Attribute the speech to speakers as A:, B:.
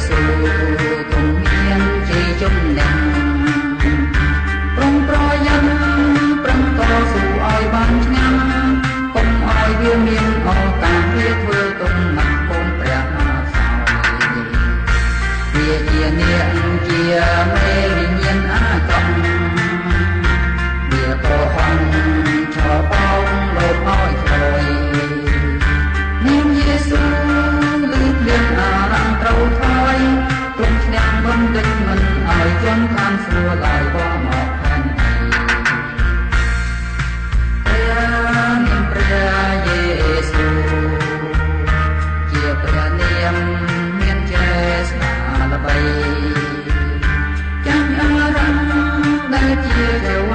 A: Senhor. ដែលបងមកខាងព្រះនាមព្រះយេស៊ូជាព្រះនាមមានជេស្នាល្បីចាំអរំដែលជាទេវ